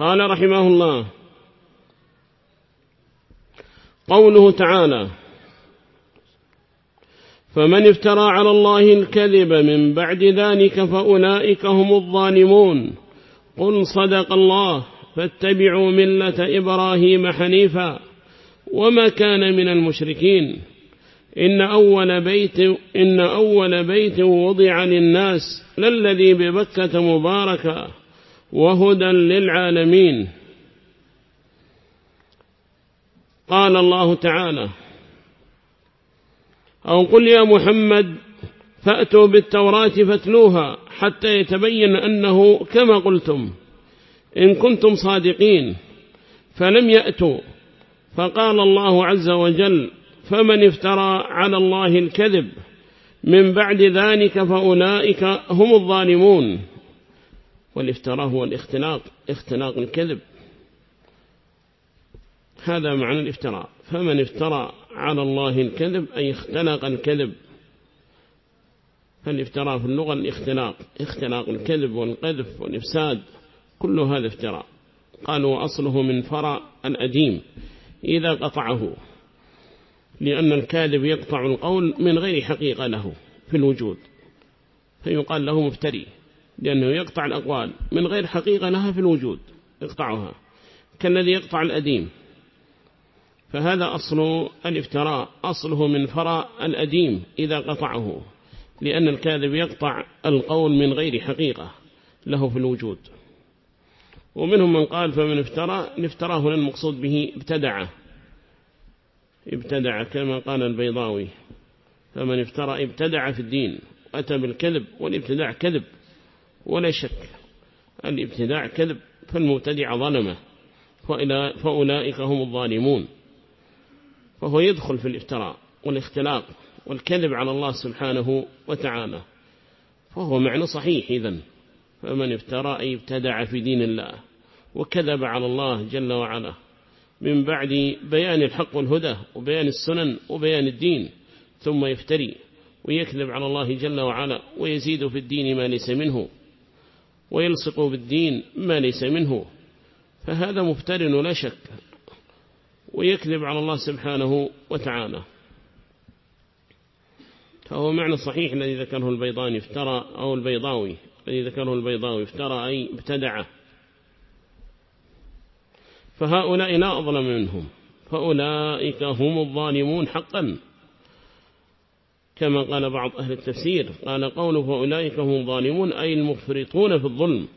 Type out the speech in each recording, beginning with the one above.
قال رحمه الله. قوله تعالى فمن افترى على الله الكذب من بعد ذلك فأولئك هم الظالمون. قل صدق الله فاتبعوا ملة إبراهيم حنيفا وما كان من المشركين. إن أول بيت, إن أول بيت وضع للناس للذي ببكة مباركا وهدى للعالمين. قال الله تعالى أو قل يا محمد فأتوا بالتوراة فاتلوها حتى يتبين أنه كما قلتم إن كنتم صادقين فلم يأتوا. فقال الله عز وجل فمن افترى على الله الكذب من بعد ذلك فأولئك هم الظالمون. والافتراء هو الاختلاق اختلاق الكذب. هذا معنى الافتراء. فمن افترى على الله الكذب أي اختلق الكذب فالافتراء في اللغة الاختلاق اختلاق الكذب والقذف والإفساد كل هذا افتراء. قالوا أصله من فرع الأديم إذا قطعه لأن الكاذب يقطع القول من غير حقيقة له في الوجود. فيقال له مفتري. لأنه يقطع الأقوال. من غير حقيقة لها في الوجود. يقطعها كالذي يقطع الأديم. فهذا أصل الافتراء. أصله من فرع الأديم إذا قطعه. لأن الكاذب يقطع القول من غير حقيقة له في الوجود. ومنهم من قال فمن افترى الافتراء هنا المقصود به ابتدعه. ابتدع كما قال البيضاوي. فمن افترى ابتدع في الدين. أتى بالكذب والابتداع كذب. ولا شك الابتداع كذب فالمبتدع ظلمه فأولئك هم الظالمون. فهو يدخل في الافتراء والاختلاق والكذب على الله سبحانه وتعالى. فهو معنى صحيح إذن فمن افترى أي ابتدع في دين الله وكذب على الله جل وعلا من بعد بيان الحق والهدى وبيان السنن وبيان الدين ثم يفتري ويكذب على الله جل وعلا ويزيد في الدين ما ليس منه. ويلصق بالدين ما ليس منه فهذا مفتر لا شك ويكذب على الله سبحانه وتعالى. فهو معنى صحيح الذي ذكره البيضاني افترى أو البيضاوي الذي ذكره البيضاوي افترى أي ابتدع. فهؤلاء لا أظلم منهم فأولئك هم الظالمون حقا. كما قال بعض أهل التفسير قال قوله فأولئك هم الظالمون أي المفرطون في الظلم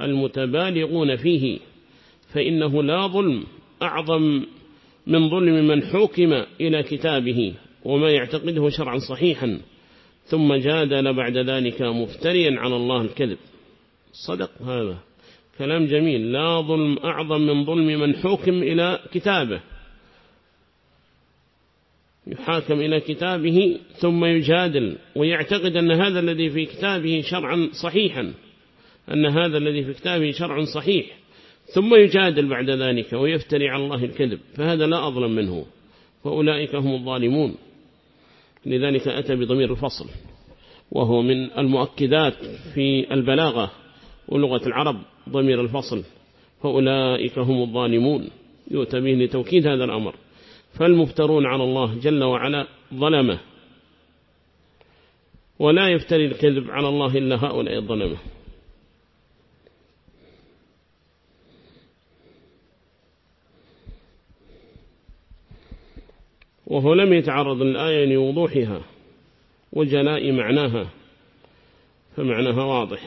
المتبالغون فيه فإنه لا ظلم أعظم من ظلم من حكم إلى كتابه وما يعتقده شرعا صحيحا ثم جادل بعد ذلك مفتريا على الله الكذب. صدق هذا كلام جميل. لا ظلم أعظم من ظلم من حكم إلى كتابه. يحاكم إلى كتابه ثم يجادل ويعتقد أن هذا الذي في كتابه شرعا صحيحا أن هذا الذي في كتابه شرع صحيح. ثم يجادل بعد ذلك ويفتري على الله الكذب فهذا لا أظلم منه فأولئك هم الظالمون. لذلك أتى بضمير الفصل وهو من المؤكدات في البلاغة ولغة العرب ضمير الفصل فأولئك هم الظالمون. يؤتى به لتوكيد هذا الأمر. فالمفترون على الله جل وعلا ظلمه. ولا يفتري الكذب على الله إلا هؤلاء الظلمة. وهو لم يتعرض الآية لوضوحها وجلاء معناها فمعناها واضح.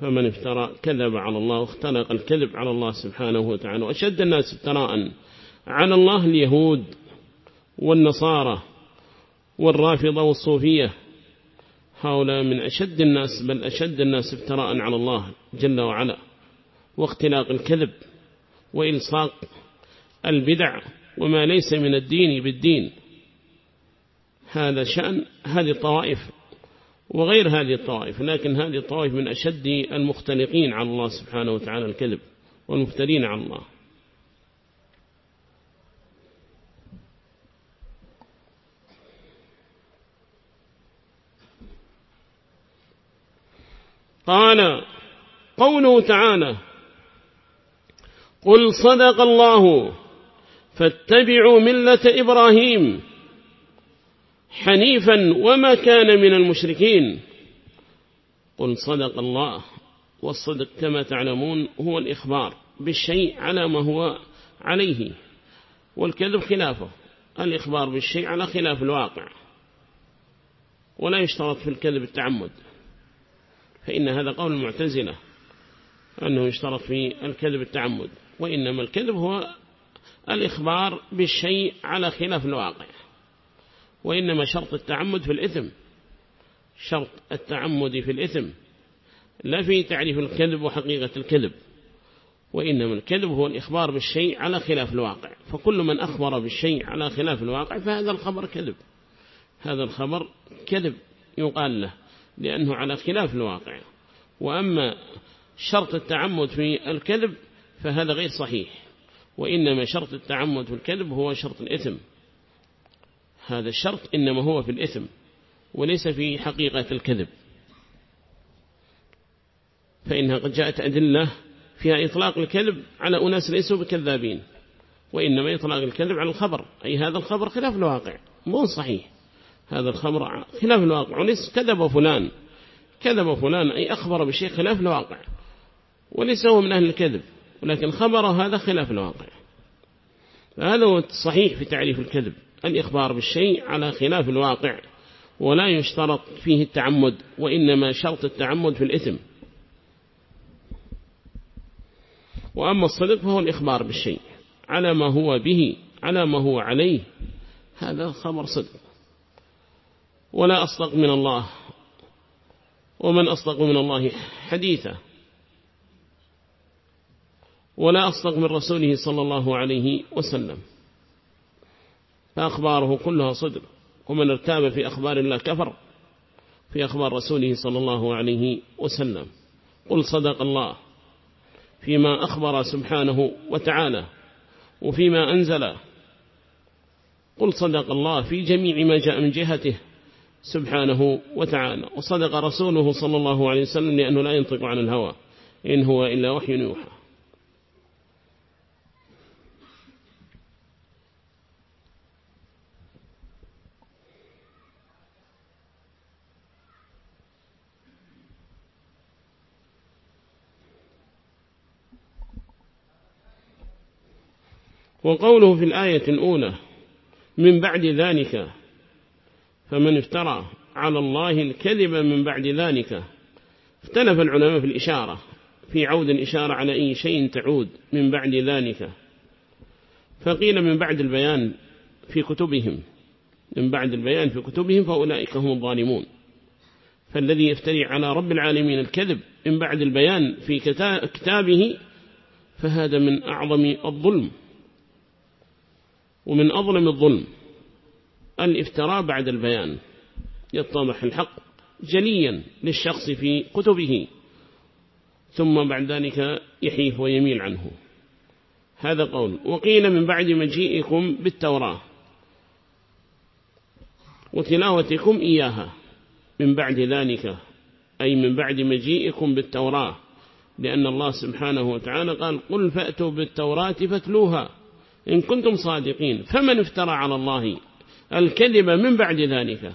فمن افترى كذب على الله واختلق الكذب على الله سبحانه وتعالى وأشد الناس افتراء على الله اليهود. والنصارى والرافضة والصوفية هؤلاء من أشد الناس بل أشد الناس افتراء على الله جل وعلا واختلاق الكذب وإلصاق البدع وما ليس من الدين بالدين. هذا شأن هذه الطوائف وغير هذه الطوائف لكن هذه الطوائف من أشد المختلقين على الله سبحانه وتعالى الكذب والمفترين على الله. قال قوله تعالى قل صدق الله فاتبعوا ملة إبراهيم حنيفا وما كان من المشركين. قل صدق الله والصدق كما تعلمون هو الإخبار بالشيء على ما هو عليه والكذب خلافه الإخبار بالشيء على خلاف الواقع ولا يشترط في الكذب التعمد. فإن هذا قول المعتزلة أنه يشترط في الكذب التعمد وإنما الكذب هو الإخبار بالشيء على خلاف الواقع وإنما شرط التعمد في الإثم شرط التعمد في الإثم لا في تعريف الكذب وحقيقة الكذب وإنما الكذب هو الإخبار بالشيء على خلاف الواقع فكل من أخبر بالشيء على خلاف الواقع فهذا الخبر كذب هذا الخبر كذب يقال له. لأنه على خلاف الواقع. وأما شرط التعمد في الكذب فهذا غير صحيح. وإنما شرط التعمد في الكذب هو شرط الإثم. هذا الشرط إنما هو في الإثم وليس في حقيقة الكذب. فإنها قد جاءت أدلة فيها إطلاق الكذب على أناس ليسوا بكذابين وإنما إطلاق الكذب على الخبر. أي هذا الخبر خلاف الواقع مو صحيح. هذا الخبر خلاف الواقع. وليس كذب فلان كذب فلان أي أخبر بشيء خلاف الواقع. وليس هو من أهل الكذب. ولكن خبر هذا خلاف الواقع. فهذا هو الصحيح في تعريف الكذب. الإخبار بالشيء على خلاف الواقع. ولا يشترط فيه التعمد وإنما شرط التعمد في الإثم. وأما الصدق فهو الإخبار بالشيء. على ما هو به على ما هو عليه هذا خبر صدق. ولا أصدق من الله. ومن أصدق من الله حديثا. ولا أصدق من رسوله صلى الله عليه وسلم. فأخباره كلها صدق. ومن ارتاب في أخبار الله كفر. في أخبار رسوله صلى الله عليه وسلم. قل صدق الله. فيما أخبر سبحانه وتعالى. وفيما أنزل. قل صدق الله في جميع ما جاء من جهته. سبحانه وتعالى. وصدق رسوله صلى الله عليه وسلم لأنه لا ينطق عن الهوى. إن هو إلا وحي يوحى. وقوله في الآية الأولى من بعد ذلك فمن افترى على الله الكذب من بعد ذلك. اختلف العلماء في الإشارة في عود الإشارة على أي شيء تعود من بعد ذلك. فقيل من بعد البيان في كتبهم من بعد البيان في كتبهم فأولئك هم الظالمون. فالذي يفتري على رب العالمين الكذب من بعد البيان في كتابه فهذا من أعظم الظلم ومن أظلم الظلم. الإفتراء بعد البيان. يتضح الحق جليا للشخص في كتبه. ثم بعد ذلك يحيف ويميل عنه. هذا قول. وقيل من بعد مجيئكم بالتوراة. وتلاوتكم إياها. من بعد ذلك. أي من بعد مجيئكم بالتوراة. لأن الله سبحانه وتعالى قال قل فأتوا بالتوراة فاتلوها. إن كنتم صادقين. فمن افترى على الله الكذب من بعد ذلك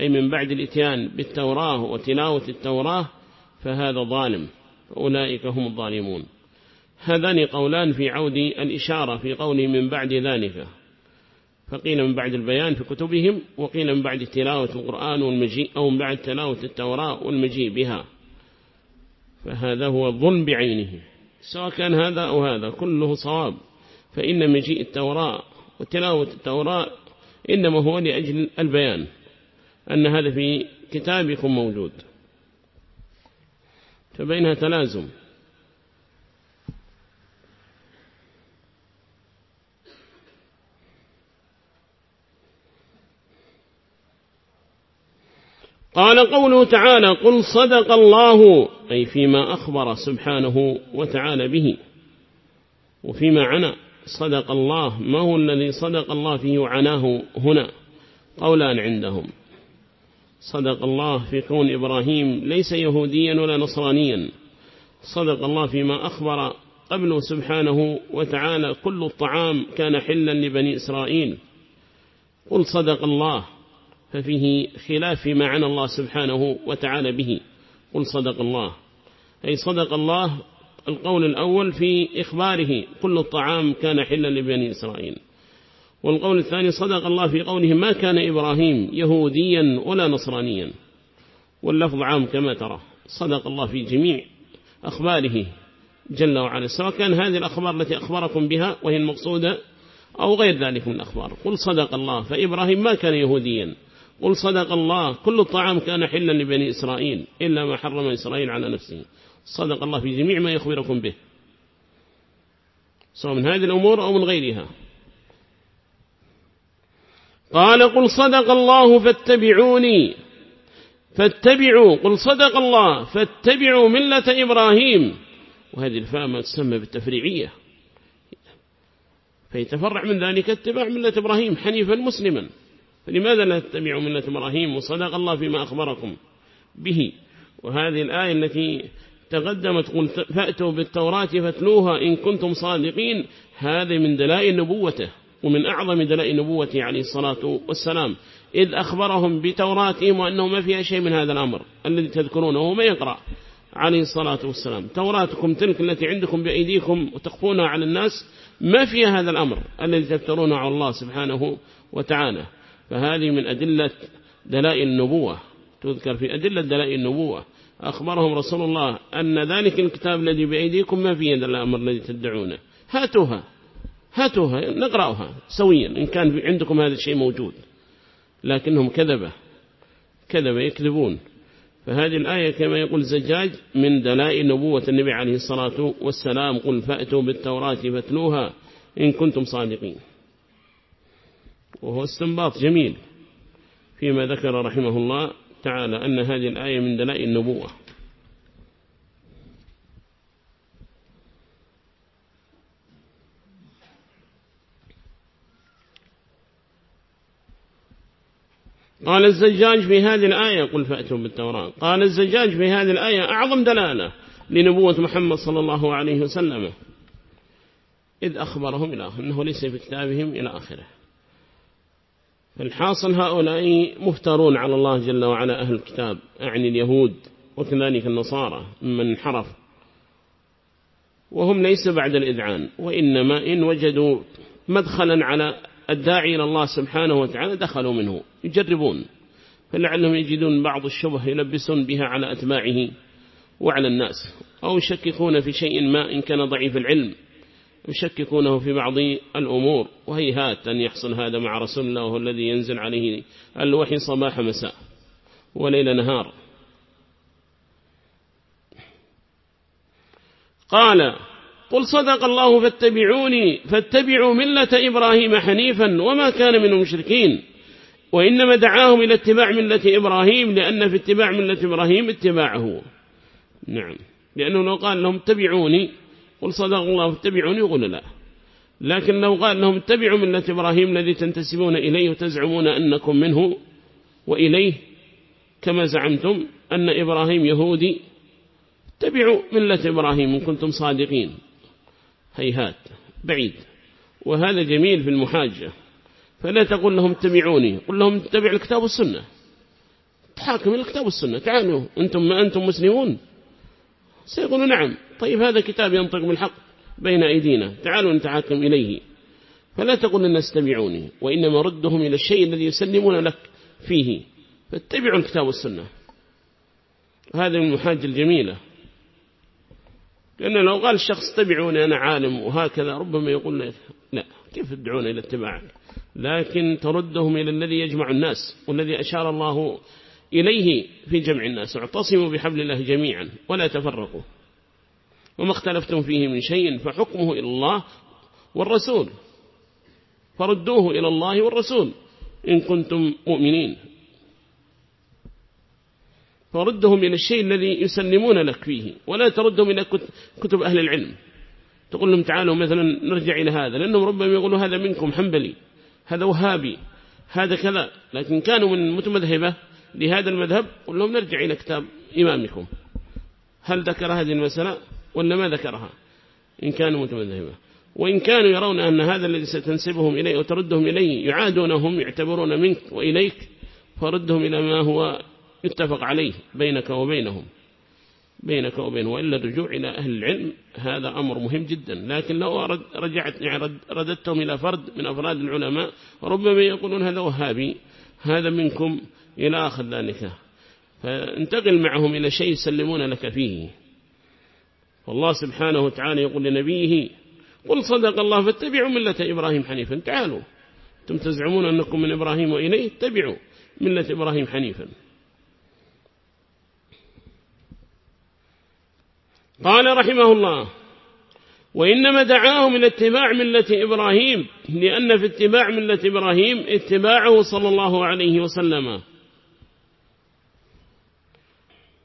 أي من بعد الإتيان بالتوراة وتلاوة التوراة فهذا ظالم. أولئك هم الظالمون. هذان قولان في عود الإشارة في قوله من بعد ذلك. فقيل من بعد البيان في كتبهم وقيل من بعد تلاوة القرآن والمجيء أو من بعد تلاوة التوراة والمجيء بها. فهذا هو الظلم بعينه. سواء كان هذا أو هذا كله صواب. فإن مجيء التوراة وتلاوة التوراة إنما هو لأجل البيان أن هذا في كتابكم موجود. فبينها تلازم. قال قوله تعالى قل صدق الله أي فيما أخبر سبحانه وتعالى به وفيما عنا صدق الله ما هو الذي صدق الله فيه وعناه هنا؟ قولان عندهم. صدق الله في كون إبراهيم ليس يهوديا ولا نصرانيا. صدق الله فيما أخبر قبله سبحانه وتعالى كل الطعام كان حلا لبني إسرائيل. قل صدق الله ففيه خلاف ما عن الله سبحانه وتعالى به. قل صدق الله. أي صدق الله القول الأول في إخباره كل الطعام كان حلا لبني إسرائيل. والقول الثاني صدق الله في قوله ما كان إبراهيم يهوديا ولا نصرانيا. واللفظ عام كما ترى صدق الله في جميع أخباره جل وعلا سواء كان هذه الأخبار التي أخبركم بها وهي المقصودة أو غير ذلك من الأخبار. قل صدق الله فإبراهيم ما كان يهوديا. قل صدق الله. كل الطعام كان حلا لبني إسرائيل إلا ما حرم إسرائيل على نفسه. صدق الله في جميع ما يخبركم به. سواء من هذه الأمور أو من غيرها. قال قل صدق الله فاتبعوني. فاتبعوا. قل صدق الله فاتبعوا ملة إبراهيم. وهذه الفاء ما تسمى بالتفريعية. فيتفرع من ذلك اتباع ملة إبراهيم حنيفا مسلما. فلماذا لا تتبعوا ملة إبراهيم وصدق الله فيما أخبركم به؟ وهذه الآية التي تقدمت قل فأتوا بالتوراة فاتلوها إن كنتم صادقين. هذه من دلائل نبوته ومن أعظم دلائل نبوته عليه الصلاة والسلام. إذ أخبرهم بتوراتهم وأنه ما فيها شيء من هذا الأمر الذي تذكرونه ما يقرأ عليه الصلاة والسلام. توراتكم تلك التي عندكم بأيديكم وتخفونها على الناس ما فيها هذا الأمر الذي تفترونه على الله سبحانه وتعالى. فهذه من أدلة دلائل النبوة تذكر في أدلة دلائل النبوة. أخبرهم رسول الله أن ذلك الكتاب الذي بأيديكم ما فيه هذا الأمر الذي تدعونه. هاتوها هاتوها نقرأها سويا إن كان عندكم هذا الشيء موجود. لكنهم كذبة كذبة يكذبون. فهذه الآية كما يقول الزجاج من دلائل نبوة النبي عليه الصلاة والسلام قل فأتوا بالتوراة فاتلوها إن كنتم صادقين. وهو استنباط جميل فيما ذكر رحمه الله تعالى أن هذه الآية من دلائل النبوة. قال الزجاج في هذه الآية قل فأتوا بالتوراة. قال الزجاج في هذه الآية أعظم دلالة لنبوة محمد صلى الله عليه وسلم إذ أخبرهم إلى أنه ليس في كتابهم إلى آخره. الحاصل هؤلاء مفترون على الله جل وعلا أهل الكتاب أعني اليهود وكذلك النصارى ممن انحرف وهم ليس بعد الإذعان وإنما إن وجدوا مدخلا على الداعي إلى الله سبحانه وتعالى دخلوا منه. يجربون فلعلهم يجدون بعض الشبه يلبسون بها على أتباعه وعلى الناس أو يشككون في شيء ما إن كان ضعيف العلم. يشككونه في بعض الأمور وهيهات أن يحصل هذا مع رسول الله وهو الذي ينزل عليه الوحي صباح مساء وليل نهار. قال قل صدق الله فاتبعوني فاتبعوا ملة إبراهيم حنيفا وما كان من المشركين وإنما دعاهم إلى اتباع ملة إبراهيم لأن في اتباع ملة إبراهيم اتباعه. نعم لأنه لو قال لهم اتبعوني قل صدق الله فاتبعوني يقول لا. لكن لو قال لهم اتبعوا ملة إبراهيم الذي تنتسبون إليه وتزعمون أنكم منه وإليه كما زعمتم أن إبراهيم يهودي. اتبعوا ملة إبراهيم إن كنتم صادقين. هيهات. بعيد. وهذا جميل في المحاجة. فلا تقول لهم اتبعوني. قل لهم اتبع الكتاب والسنة. تحاكم الكتاب والسنة. تعالوا. أنتم ما أنتم مسلمون. سيقولوا نعم طيب هذا كتاب ينطق بالحق بين أيدينا تعالوا نتحاكم إليه. فلا تقول الناس اتبعوني وإنما ردهم إلى الشيء الذي يسلمون لك فيه. فاتبعوا الكتاب والسنة. هذا من المحاجة الجميلة. لأنه لو قال الشخص اتبعوني أنا عالم وهكذا ربما يقول لا كيف تدعون إلى اتباعك لكن تردهم إلى الذي يجمع الناس والذي أشار الله إليه في جمع الناس. اعتصموا بحبل الله جميعا ولا تفرقوا. وما اختلفتم فيه من شيء فحكمه إلى الله والرسول. فردوه إلى الله والرسول إن كنتم مؤمنين. فردهم إلى الشيء الذي يسلمون لك فيه. ولا تردهم إلى كتب أهل العلم. تقول لهم تعالوا مثلا نرجع إلى هذا لأنهم ربما يقولوا هذا منكم حنبلي هذا وهابي هذا كذا. لكن كانوا من متمذهبة. لهذا المذهب قل لهم نرجع إلى كتاب إمامكم. هل ذكر هذه المسألة ولا ما ذكرها؟ إن كانوا متمذهبة وإن كانوا يرون أن هذا الذي ستنسبهم إليه وتردهم إليه يعادونهم يعتبرون منك وإليك فردهم إلى ما هو يتفق عليه بينك وبينهم. بينك وبينه وإلا الرجوع إلى أهل العلم هذا أمر مهم جدا. لكن لو رجعت يعني رددتهم إلى فرد من أفراد العلماء ربما يقولون هذا وهابي هذا منكم إلى آخر ذلك. فانتقل معهم إلى شيء يسلمون لك فيه. والله سبحانه وتعالى يقول لنبيه قل صدق الله فاتبعوا ملة إبراهيم حنيفا. تعالوا أنتم تزعمون أنكم من إبراهيم وإليه؟ اتبعوا ملة إبراهيم حنيفا. قال رحمه الله وإنما دعاهم إلى اتباع ملة إبراهيم لأن في اتباع ملة إبراهيم اتباعه صلى الله عليه وسلم.